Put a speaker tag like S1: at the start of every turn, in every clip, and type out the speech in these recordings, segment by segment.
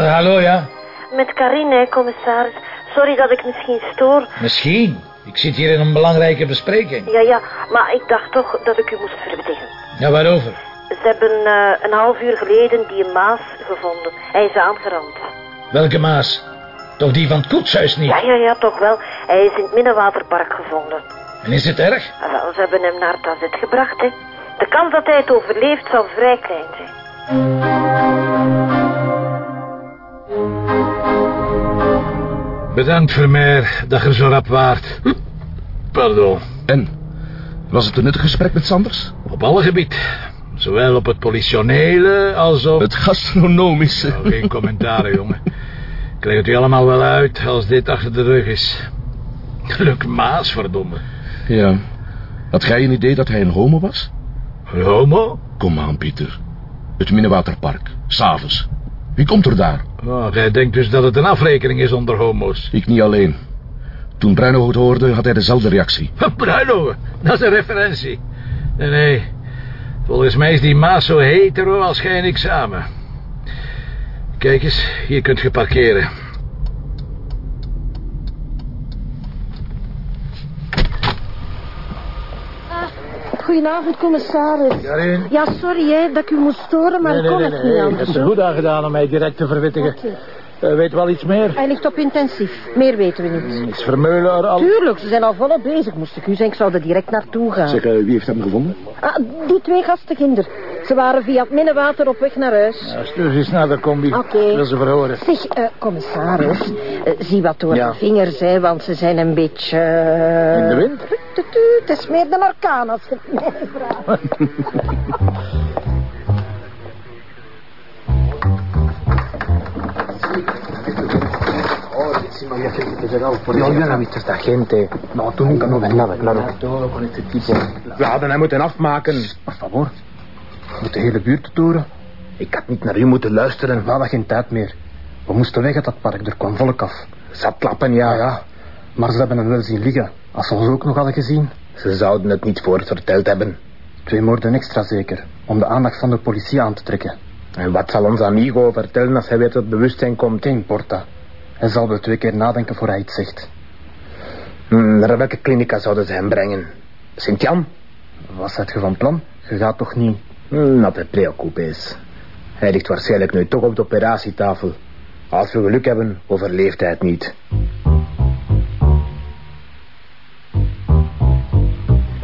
S1: hallo, ja.
S2: Met Karine, commissaris. Sorry dat ik misschien stoor.
S1: Misschien. Ik zit hier in een belangrijke bespreking.
S2: Ja, ja, maar ik dacht toch dat ik u moest verwittigen.
S1: Ja, waarover?
S2: Ze hebben eh, een half uur geleden die Maas gevonden. Hij is aangerand.
S1: Welke Maas? Toch die van het koetshuis niet?
S2: Ja, ja, ja, toch wel. Hij is in het Minnewaterpark gevonden.
S1: En is het erg?
S2: Ah, Wel, ze hebben hem naar het AZ gebracht, hè. De kans dat hij het overleeft zal vrij klein zijn.
S1: Bedankt, Vermeer, dat je zo rap waart. Pardon.
S3: En? Was het een nuttig gesprek met Sanders?
S1: Op alle gebied. Zowel op het politionele als op...
S3: Het gastronomische.
S1: Nou, geen commentaar, jongen. Leg het u allemaal wel uit als dit achter de rug is. Luc Maas, verdomme.
S3: Ja. Had jij een idee dat hij een homo was?
S1: Een homo?
S3: Kom aan, Pieter. Het Minnewaterpark. S'avonds. Wie komt er daar?
S1: Oh, jij denkt dus dat het een afrekening is onder homo's.
S3: Ik niet alleen. Toen Bruino het hoorde, had hij dezelfde reactie.
S1: Bruino, dat is een referentie. Nee, nee. Volgens mij is die Maas zo hetero als gij en ik samen. Kijk eens, hier kunt je parkeren.
S2: Goedenavond, commissaris.
S1: Karin?
S2: Ja, sorry hè, dat ik u moest storen, maar ik kon het niet anders.
S1: hebt er goed aan gedaan om mij direct te verwittigen.
S2: Oké.
S1: Eh, weet wel iets meer?
S2: Hij ligt op intensief. Meer weten we niet.
S1: Is Vermeulen er al...
S2: Tuurlijk, ze zijn al volop bezig. Moest ik u zijn, ik zou er direct naartoe gaan.
S3: Zeg, eh, wie heeft hem gevonden?
S2: Ah, die twee gasten kinder. Ze waren via het Minnewater op weg naar huis.
S1: Ja, stuur eens naar de combi.
S2: Oké.
S1: Ik Wil ze verhoren.
S2: Zeg, eh, commissaris, eh, zie wat door
S1: Ja.
S2: de vingers, hè, want ze zijn een beetje... eh,
S1: In de wind?
S2: Het is meer de orkaan als je het mij vraagt.
S4: Yo, yo no he visto esta gente. No, tú nunca no ves nada, claro.
S5: Todo con este tipo.
S4: We hadden hem moeten afmaken.
S5: Por favor. Moet de hele buurt het horen?
S4: Ik had niet naar u moeten luisteren.
S5: We hadden geen tijd meer. We moesten weg uit dat park, er kwam volk af.
S4: Zatlappen, ja.
S5: Ja, ja. Maar ze hebben hem wel zien liggen. Als ze ons ook nog hadden gezien.
S4: Ze zouden het niet voor het verteld hebben.
S5: Twee moorden extra zeker. Om de aandacht van de politie aan te trekken.
S4: En wat zal ons amigo vertellen als hij weer tot bewustzijn komt?
S5: Geen porta. Hij zal wel twee keer nadenken voor hij iets zegt.
S4: Hm, naar welke klinica zouden ze hem brengen? Sint-Jan?
S5: Wat zijt je van plan? Je gaat toch niet...
S4: Hm, Not te preoccupees. Hij ligt waarschijnlijk nu toch op de operatietafel. Als we geluk hebben, overleeft hij het niet.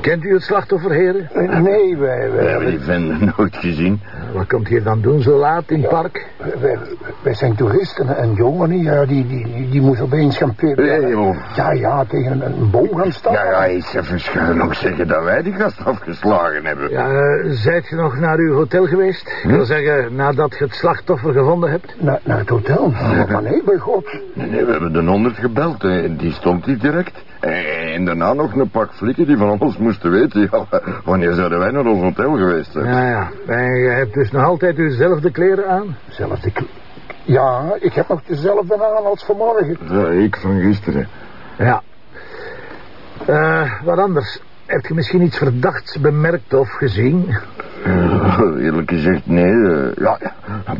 S1: Kent u het slachtoffer, heren?
S6: Nee, wij, wij,
S7: We hebben die vent nooit gezien.
S1: Wat komt hier dan doen zo laat in het park?
S6: wij, wij zijn toeristen. En jongen, ja, die, die, die, moest opeens gaan...
S7: Nee, joh.
S6: Ja, ja, tegen een, een boom gaan staan.
S7: Ja, ja, is even schuin ook zeggen dat wij die gast afgeslagen hebben.
S1: Ja, eh, zijt je nog naar uw hotel geweest? Ik wil zeggen, nadat je het slachtoffer gevonden hebt?
S6: Naar, naar het hotel. Maar nee, bij God.
S7: Nee, nee, we hebben de honderd gebeld en die stond hier direct. En daarna nog een pak flikken die van ons moesten weten. Ja, wanneer zouden wij naar ons hotel geweest zijn?
S1: Ja, ja. En je hebt dus nog altijd uwzelfde kleren aan?
S6: Zelfde... kle- Ja, ik heb nog dezelfde aan als vanmorgen.
S7: Ja, ik van gisteren.
S1: Ja. Eh, wat anders. Heb je misschien iets verdachts bemerkt of gezien?
S7: Eh, eerlijk gezegd, nee. eh, ja, ja,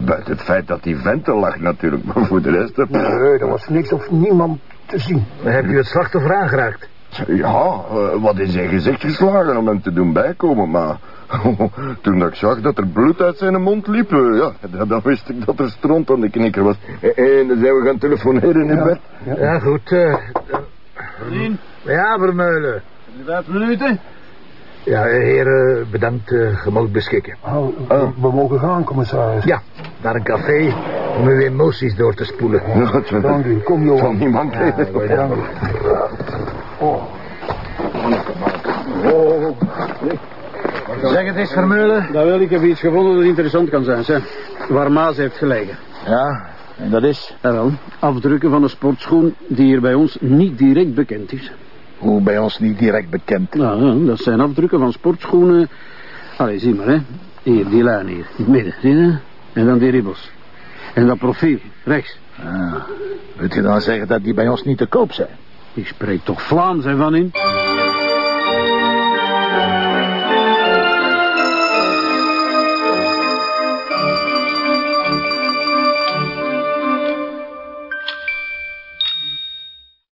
S7: buiten het feit dat die vent er lag natuurlijk. Maar voor de rest... heb-
S6: Nee, er was niks of niemand te zien.
S1: Heb je het slachtoffer aangeraakt?
S7: Ja, eh, wat in zijn gezicht geslagen om hem te doen bijkomen, maar... Toen dat ik zag dat er bloed uit zijn mond liep, eh, ja, dan- dan wist ik dat er stront aan de knikker was. Eh, En dan zijn we gaan telefoneren in bed.
S1: Ja, goed. eh, ja, Vermeulen.
S5: Vijf minuten?
S1: Ja, heren, bedankt. eh, je mag beschikken.
S6: Oh, we, we mogen gaan, commissaris.
S1: Ja, naar een café om uw emoties door te spoelen.
S7: Ja, het zal-
S6: Dank u. Kom,
S7: zal
S6: Johan.
S7: niemand
S6: u. Oh.
S1: Zeg het eens, Vermeulen.
S8: Dat wil ik heb iets gevonden dat interessant kan zijn, zeg. Waar Maas heeft gelegen.
S1: Ja, en dat is?
S8: Ja wel, afdrukken van een sportschoen die hier bij ons niet direct bekend is.
S1: Hoe bij ons niet direct bekend.
S8: Nou, ja, dat zijn afdrukken van sportschoenen. Allee, zie maar, hè. Hier, die lijn hier, in het midden, zie je? En dan die ribbels. En dat profiel, rechts.
S1: Ah, wilt je dan zeggen dat die bij ons niet te koop zijn?
S8: Die spreekt toch Vlaams, hè, van in?